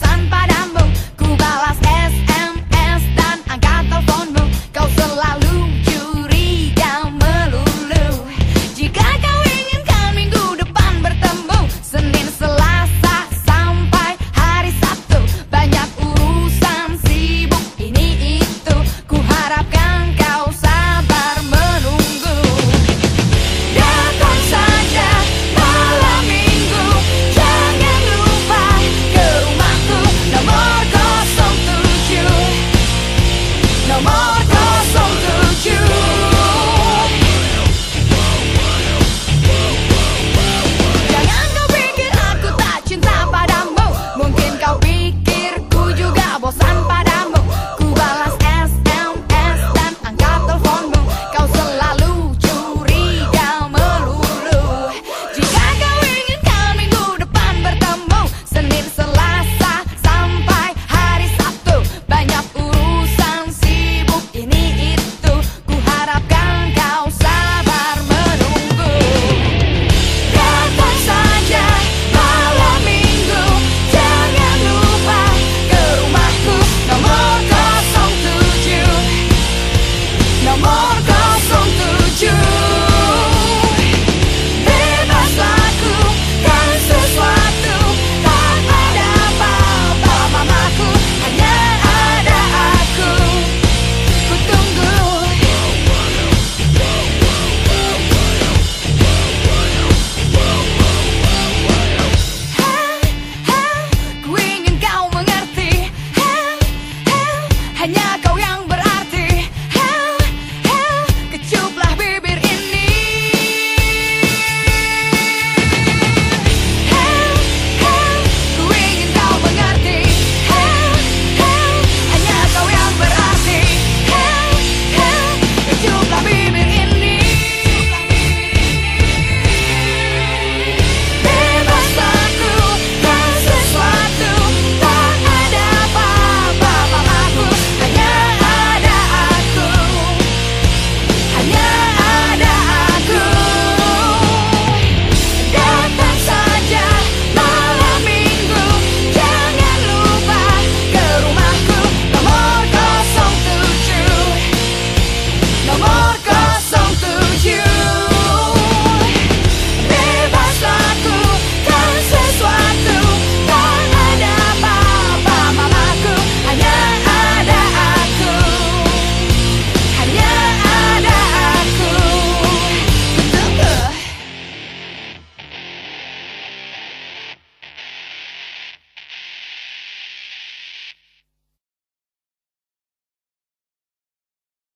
pasan parambos dark are so do